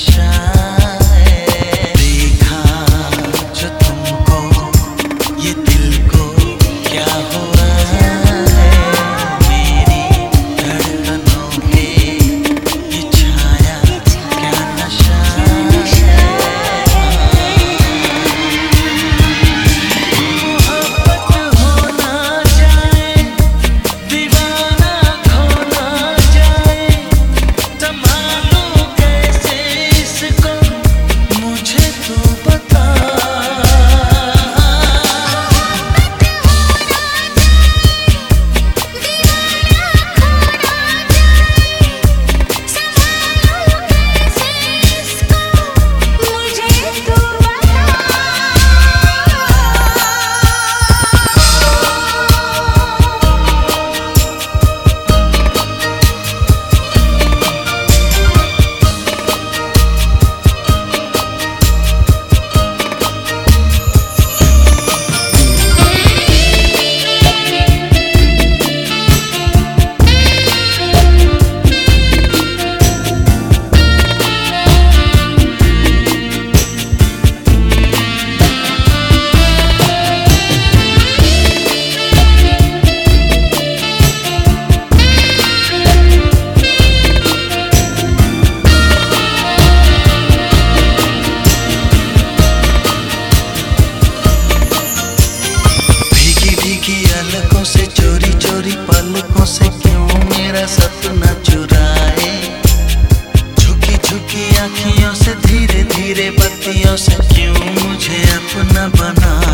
नशा देखा जो तुमको ये दिल धीरे धीरे बत्तियों से क्यों मुझे अपना बना